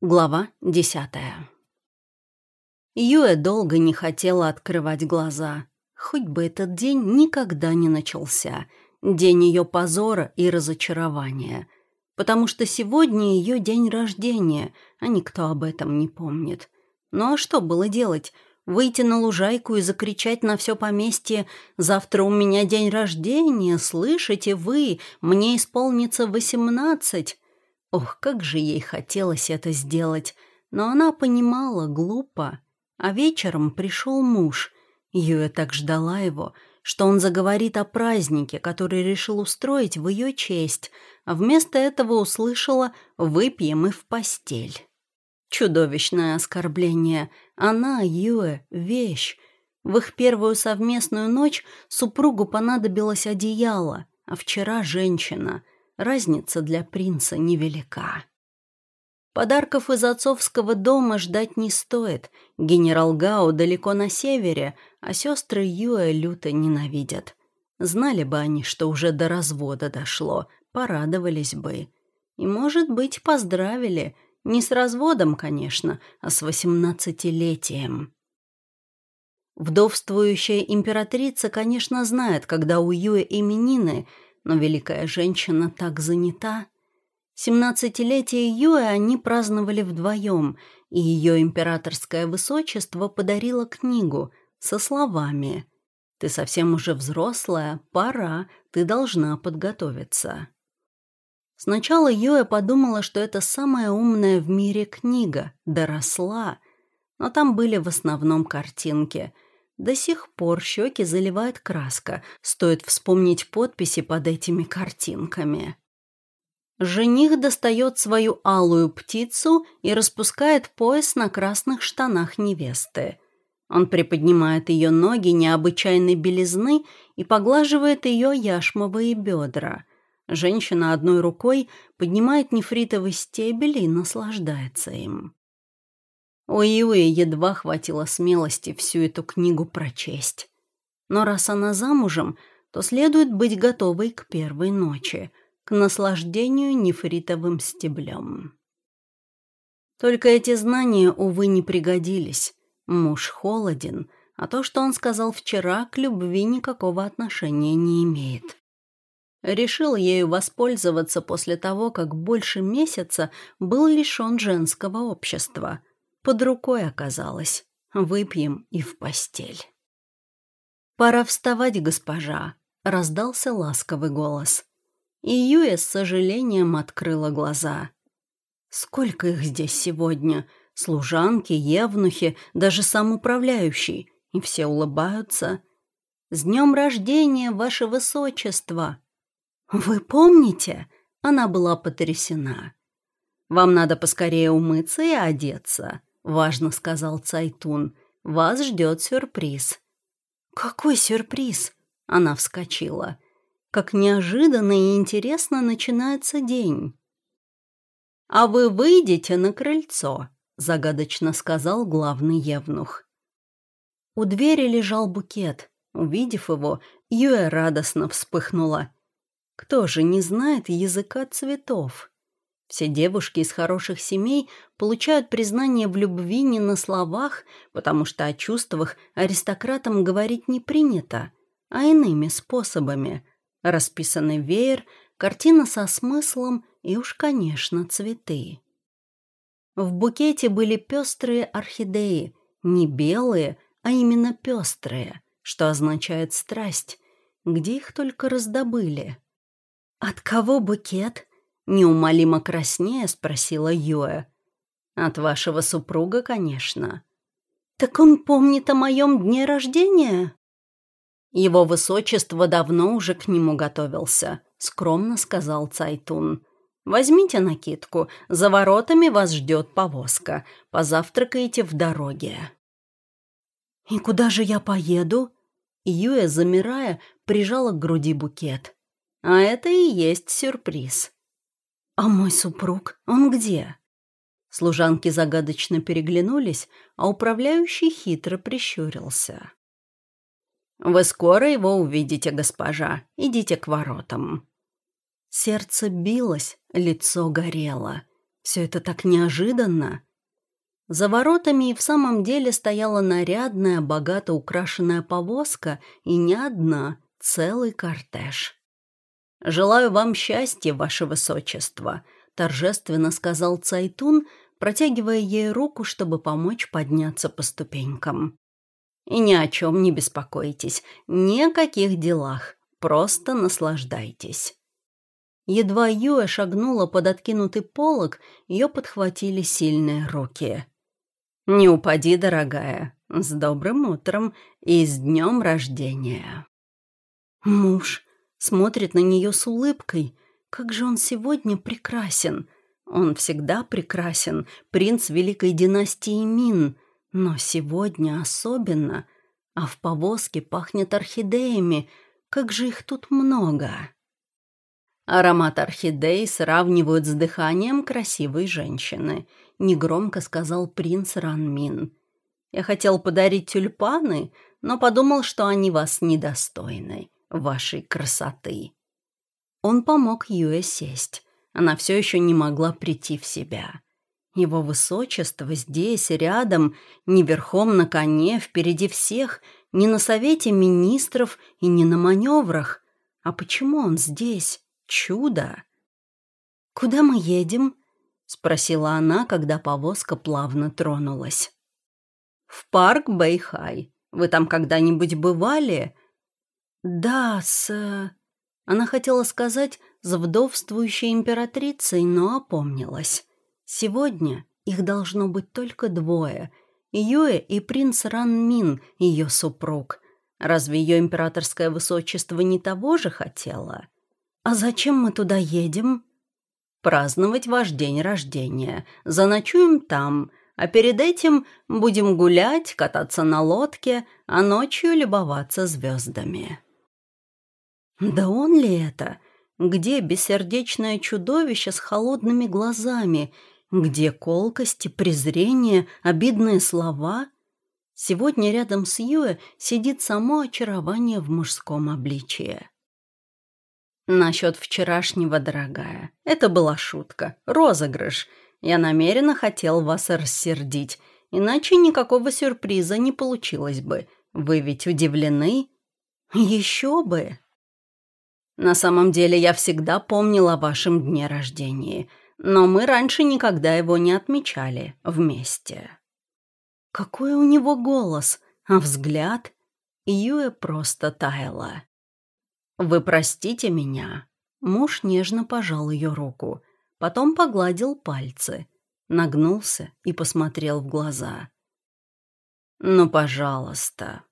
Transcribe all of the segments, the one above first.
Глава десятая. Юэ долго не хотела открывать глаза. Хоть бы этот день никогда не начался. День ее позора и разочарования. Потому что сегодня ее день рождения, а никто об этом не помнит. Ну а что было делать? Выйти на лужайку и закричать на все поместье «Завтра у меня день рождения, слышите вы? Мне исполнится восемнадцать!» Ох, как же ей хотелось это сделать, но она понимала глупо. А вечером пришел муж. Юя так ждала его, что он заговорит о празднике, который решил устроить в ее честь, а вместо этого услышала «выпьем и в постель». Чудовищное оскорбление. Она, Юэ, вещь. В их первую совместную ночь супругу понадобилось одеяло, а вчера женщина — разница для принца невелика. Подарков из отцовского дома ждать не стоит. Генерал Гао далеко на севере, а сестры Юэ люто ненавидят. Знали бы они, что уже до развода дошло, порадовались бы. И, может быть, поздравили. Не с разводом, конечно, а с восемнадцатилетием. Вдовствующая императрица, конечно, знает, когда у Юэ именины — но великая женщина так занята. Семнадцатилетие Юэ они праздновали вдвоем, и ее императорское высочество подарило книгу со словами «Ты совсем уже взрослая, пора, ты должна подготовиться». Сначала Юэ подумала, что это самая умная в мире книга, доросла, но там были в основном картинки — до сих пор щеки заливает краска, стоит вспомнить подписи под этими картинками. Жених достает свою алую птицу и распускает пояс на красных штанах невесты. Он приподнимает ее ноги необычайной белизны и поглаживает ее яшмовые бедра. Женщина одной рукой поднимает нефритовый стебель и наслаждается им. У Юи едва хватило смелости всю эту книгу прочесть. Но раз она замужем, то следует быть готовой к первой ночи, к наслаждению нефритовым стеблем. Только эти знания, увы, не пригодились. Муж холоден, а то, что он сказал вчера, к любви никакого отношения не имеет. Решил ею воспользоваться после того, как больше месяца был лишен женского общества — под рукой оказалось. Выпьем и в постель. «Пора вставать, госпожа», — раздался ласковый голос. И Юя с сожалением открыла глаза. «Сколько их здесь сегодня? Служанки, евнухи, даже сам управляющий. И все улыбаются. «С днем рождения, ваше высочество!» «Вы помните?» Она была потрясена. «Вам надо поскорее умыться и одеться», важно сказал Цайтун. «Вас ждет сюрприз». «Какой сюрприз?» Она вскочила. «Как неожиданно и интересно начинается день». «А вы выйдете на крыльцо», — загадочно сказал главный евнух. У двери лежал букет. Увидев его, Юэ радостно вспыхнула. Кто же не знает языка цветов? Все девушки из хороших семей получают признание в любви не на словах, потому что о чувствах аристократам говорить не принято, а иными способами. Расписанный веер, картина со смыслом и уж, конечно, цветы. В букете были пестрые орхидеи, не белые, а именно пестрые, что означает страсть. Где их только раздобыли? «От кого букет?» Неумолимо краснее спросила Юэ. «От вашего супруга, конечно». «Так он помнит о моем дне рождения?» «Его высочество давно уже к нему готовился», — скромно сказал Цайтун. «Возьмите накидку, за воротами вас ждет повозка. Позавтракаете в дороге». «И куда же я поеду?» Юэ, замирая, прижала к груди букет. «А это и есть сюрприз». «А мой супруг? Он где?» Служанки загадочно переглянулись, а управляющий хитро прищурился. «Вы скоро его увидите, госпожа. Идите к воротам». Сердце билось, лицо горело. Все это так неожиданно. За воротами и в самом деле стояла нарядная, богато украшенная повозка, и не одна, целый кортеж. «Желаю вам счастья, ваше высочество», — торжественно сказал Цайтун, протягивая ей руку, чтобы помочь подняться по ступенькам. «И ни о чем не беспокойтесь, ни о каких делах, просто наслаждайтесь». Едва Юэ шагнула под откинутый полог, ее подхватили сильные руки. «Не упади, дорогая, с добрым утром и с днем рождения!» Муж смотрит на нее с улыбкой. Как же он сегодня прекрасен! Он всегда прекрасен, принц великой династии Мин, но сегодня особенно, а в повозке пахнет орхидеями, как же их тут много!» Аромат орхидей сравнивают с дыханием красивой женщины, негромко сказал принц Ранмин. Я хотел подарить тюльпаны, но подумал, что они вас недостойны, вашей красоты. Он помог Юэ сесть. Она все еще не могла прийти в себя. Его высочество здесь, рядом, не верхом на коне, впереди всех, не на совете министров и не на маневрах. А почему он здесь? Чудо! «Куда мы едем?» — спросила она, когда повозка плавно тронулась. «В парк Бэйхай. Вы там когда-нибудь бывали?» «Да, с...» Она хотела сказать «с вдовствующей императрицей», но опомнилась. Сегодня их должно быть только двое — Юэ и принц Ран Мин, ее супруг. Разве ее императорское высочество не того же хотела?» «А зачем мы туда едем?» «Праздновать ваш день рождения. Заночуем там, а перед этим будем гулять, кататься на лодке, а ночью любоваться звездами». «Да он ли это? Где бессердечное чудовище с холодными глазами? Где колкости, презрение, обидные слова?» Сегодня рядом с Юэ сидит само очарование в мужском обличии. «Насчет вчерашнего, дорогая. Это была шутка. Розыгрыш. Я намеренно хотел вас рассердить. Иначе никакого сюрприза не получилось бы. Вы ведь удивлены?» «Еще бы!» «На самом деле я всегда помнил о вашем дне рождения, но мы раньше никогда его не отмечали вместе». Какой у него голос, а взгляд? Юэ просто таяла. «Вы простите меня». Муж нежно пожал ее руку, потом погладил пальцы, нагнулся и посмотрел в глаза. «Ну, пожалуйста».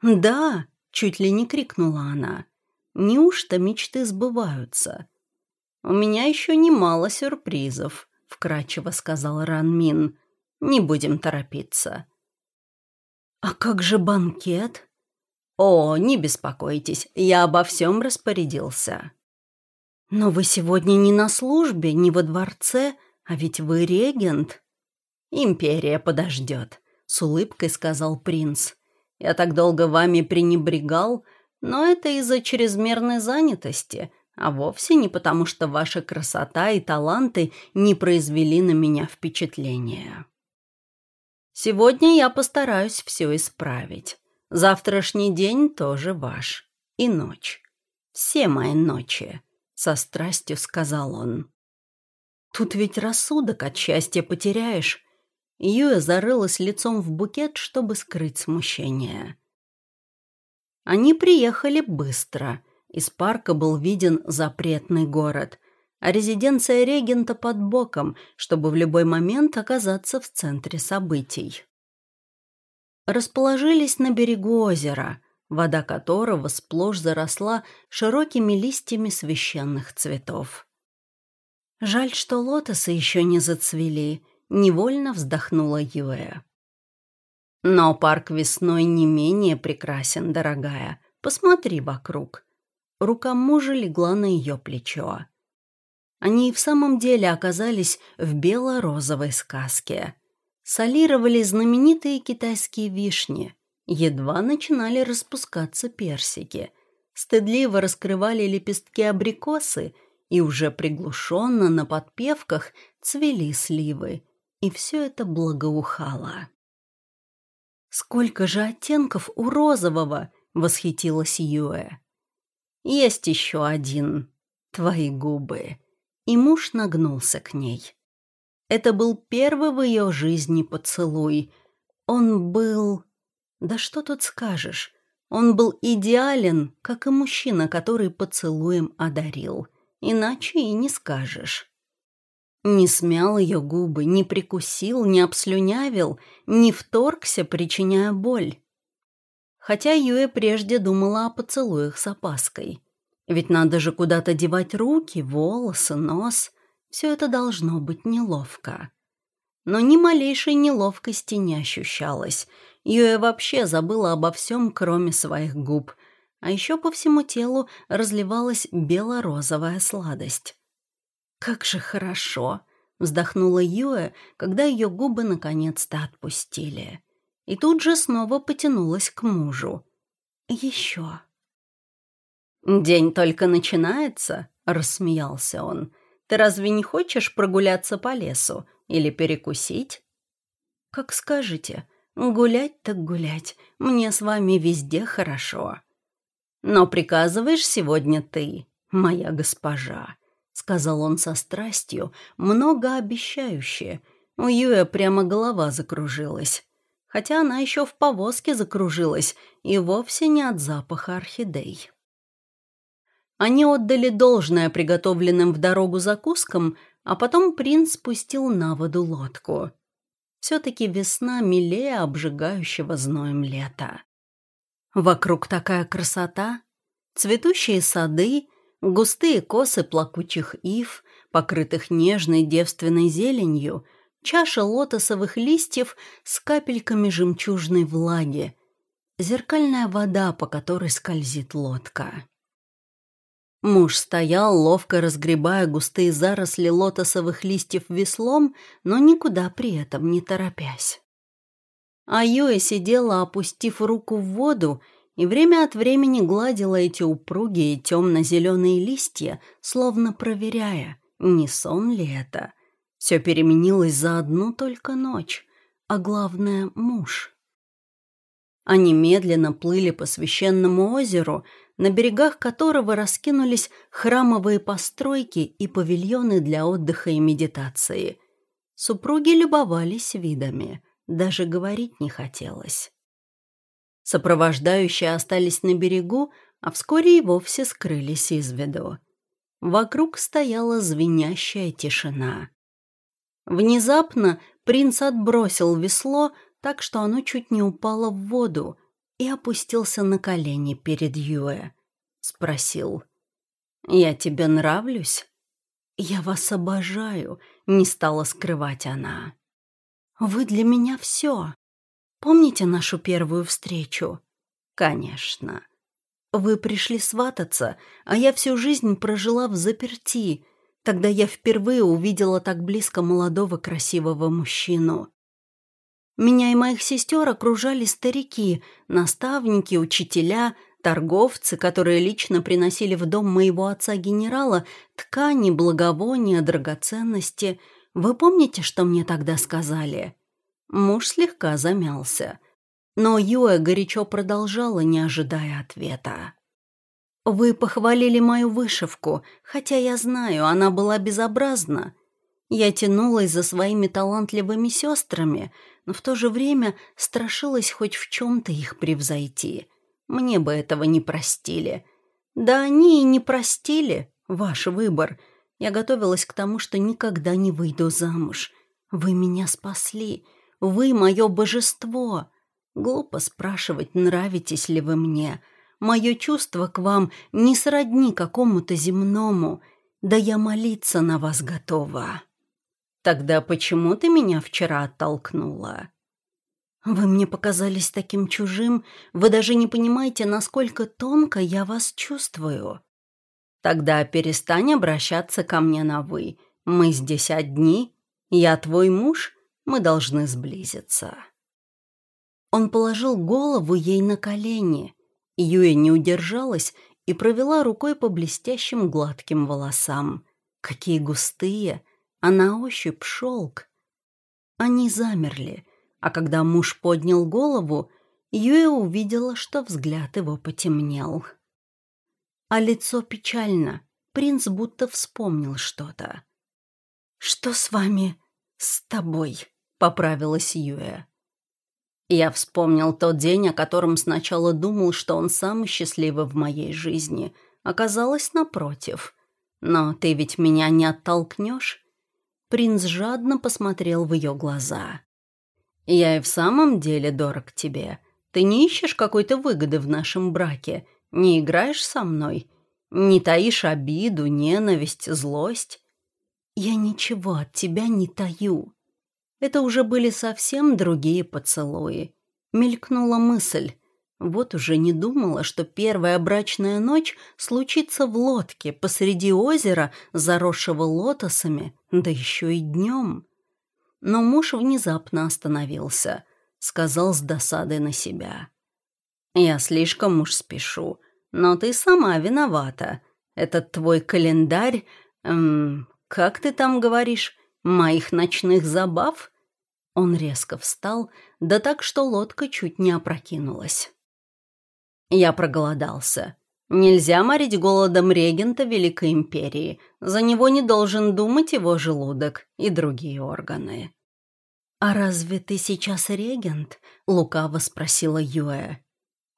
«Да!» — чуть ли не крикнула она. «Неужто мечты сбываются?» «У меня еще немало сюрпризов», — вкратчиво сказал Ранмин. «Не будем торопиться». «А как же банкет?» «О, не беспокойтесь, я обо всем распорядился». «Но вы сегодня не на службе, не во дворце, а ведь вы регент». «Империя подождет», — с улыбкой сказал принц. «Я так долго вами пренебрегал, но это из-за чрезмерной занятости, а вовсе не потому, что ваша красота и таланты не произвели на меня впечатления. Сегодня я постараюсь все исправить. Завтрашний день тоже ваш. И ночь. Все мои ночи, — со страстью сказал он. Тут ведь рассудок от счастья потеряешь. Юя зарылась лицом в букет, чтобы скрыть смущение. Они приехали быстро. Из парка был виден запретный город, а резиденция регента под боком, чтобы в любой момент оказаться в центре событий расположились на берегу озера, вода которого сплошь заросла широкими листьями священных цветов. «Жаль, что лотосы еще не зацвели», — невольно вздохнула Юэ. «Но парк весной не менее прекрасен, дорогая. Посмотри вокруг». Рука мужа легла на ее плечо. Они и в самом деле оказались в бело-розовой сказке — солировали знаменитые китайские вишни. Едва начинали распускаться персики. Стыдливо раскрывали лепестки абрикосы, и уже приглушенно на подпевках цвели сливы, и все это благоухало. «Сколько же оттенков у розового!» — восхитилась Юэ. «Есть еще один. Твои губы». И муж нагнулся к ней. Это был первый в ее жизни поцелуй. Он был... Да что тут скажешь? Он был идеален, как и мужчина, который поцелуем одарил. Иначе и не скажешь. Не смял ее губы, не прикусил, не обслюнявил, не вторгся, причиняя боль. Хотя Юэ прежде думала о поцелуях с опаской. Ведь надо же куда-то девать руки, волосы, нос. Все это должно быть неловко. Но ни малейшей неловкости не ощущалось. Юэ вообще забыла обо всем, кроме своих губ. А еще по всему телу разливалась бело-розовая сладость. «Как же хорошо!» — вздохнула Юэ, когда ее губы наконец-то отпустили. И тут же снова потянулась к мужу. «Еще!» «День только начинается», — рассмеялся он. «Ты разве не хочешь прогуляться по лесу или перекусить?» «Как скажете. Гулять так гулять. Мне с вами везде хорошо». «Но приказываешь сегодня ты, моя госпожа», — сказал он со страстью, многообещающе. У Юэ прямо голова закружилась. Хотя она еще в повозке закружилась, и вовсе не от запаха орхидей. Они отдали должное приготовленным в дорогу закускам, а потом принц спустил на воду лодку. Все-таки весна милее обжигающего зноем лета. Вокруг такая красота, цветущие сады, густые косы плакучих ив, покрытых нежной девственной зеленью, чаша лотосовых листьев с капельками жемчужной влаги, зеркальная вода, по которой скользит лодка. Муж стоял, ловко разгребая густые заросли лотосовых листьев веслом, но никуда при этом не торопясь. А Юэ сидела, опустив руку в воду, и время от времени гладила эти упругие темно-зеленые листья, словно проверяя, не сон ли это. Все переменилось за одну только ночь, а главное — муж. Они медленно плыли по священному озеру, на берегах которого раскинулись храмовые постройки и павильоны для отдыха и медитации. Супруги любовались видами, даже говорить не хотелось. Сопровождающие остались на берегу, а вскоре и вовсе скрылись из виду. Вокруг стояла звенящая тишина. Внезапно принц отбросил весло, так что оно чуть не упало в воду, и опустился на колени перед Юэ. Спросил. «Я тебе нравлюсь?» «Я вас обожаю», — не стала скрывать она. «Вы для меня все. Помните нашу первую встречу?» «Конечно. Вы пришли свататься, а я всю жизнь прожила в заперти. Тогда я впервые увидела так близко молодого красивого мужчину. Меня и моих сестер окружали старики, наставники, учителя, торговцы, которые лично приносили в дом моего отца-генерала ткани, благовония, драгоценности. Вы помните, что мне тогда сказали?» Муж слегка замялся. Но Юэ горячо продолжала, не ожидая ответа. «Вы похвалили мою вышивку, хотя я знаю, она была безобразна. Я тянулась за своими талантливыми сестрами, но в то же время страшилась хоть в чем-то их превзойти. Мне бы этого не простили. Да они и не простили. Ваш выбор. Я готовилась к тому, что никогда не выйду замуж. Вы меня спасли. Вы мое божество. Глупо спрашивать, нравитесь ли вы мне. Мое чувство к вам не сродни какому-то земному. Да я молиться на вас готова. Тогда почему ты меня вчера оттолкнула? Вы мне показались таким чужим, вы даже не понимаете, насколько тонко я вас чувствую. Тогда перестань обращаться ко мне на «вы». Мы здесь одни, я твой муж, мы должны сблизиться. Он положил голову ей на колени. Юя не удержалась и провела рукой по блестящим гладким волосам. Какие густые, а на ощупь шелк. Они замерли, а когда муж поднял голову, Юэ увидела, что взгляд его потемнел. А лицо печально, принц будто вспомнил что-то. «Что с вами? С тобой?» — поправилась Юэ. Я вспомнил тот день, о котором сначала думал, что он самый счастливый в моей жизни. Оказалось, напротив. Но ты ведь меня не оттолкнешь? Принц жадно посмотрел в ее глаза. «Я и в самом деле дорог тебе. Ты не ищешь какой-то выгоды в нашем браке, не играешь со мной, не таишь обиду, ненависть, злость. Я ничего от тебя не таю». Это уже были совсем другие поцелуи. Мелькнула мысль. Вот уже не думала, что первая брачная ночь случится в лодке посреди озера, заросшего лотосами, да еще и днем. Но муж внезапно остановился, сказал с досадой на себя. «Я слишком уж спешу, но ты сама виновата. Этот твой календарь, эм, как ты там говоришь, моих ночных забав?» Он резко встал, да так, что лодка чуть не опрокинулась. Я проголодался. Нельзя морить голодом регента Великой Империи. За него не должен думать его желудок и другие органы. «А разве ты сейчас регент?» — лукаво спросила Юэ.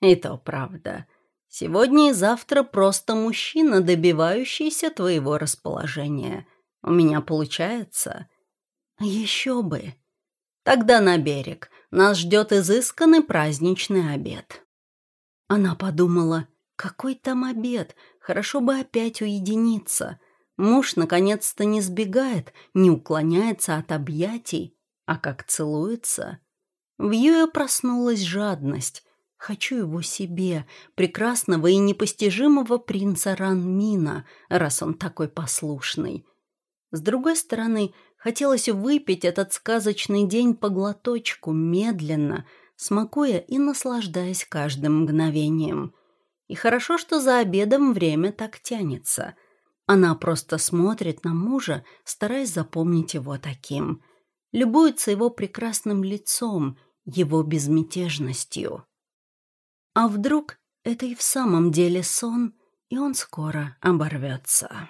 «И то правда. Сегодня и завтра просто мужчина, добивающийся твоего расположения. У меня получается?» «Еще бы!» «Тогда на берег. Нас ждет изысканный праздничный обед». Она подумала, какой там обед, хорошо бы опять уединиться. Муж наконец-то не сбегает, не уклоняется от объятий, а как целуется. В Юе проснулась жадность. Хочу его себе, прекрасного и непостижимого принца Ранмина, раз он такой послушный. С другой стороны, хотелось выпить этот сказочный день по глоточку, медленно — смакуя и наслаждаясь каждым мгновением. И хорошо, что за обедом время так тянется. Она просто смотрит на мужа, стараясь запомнить его таким. Любуется его прекрасным лицом, его безмятежностью. А вдруг это и в самом деле сон, и он скоро оборвется.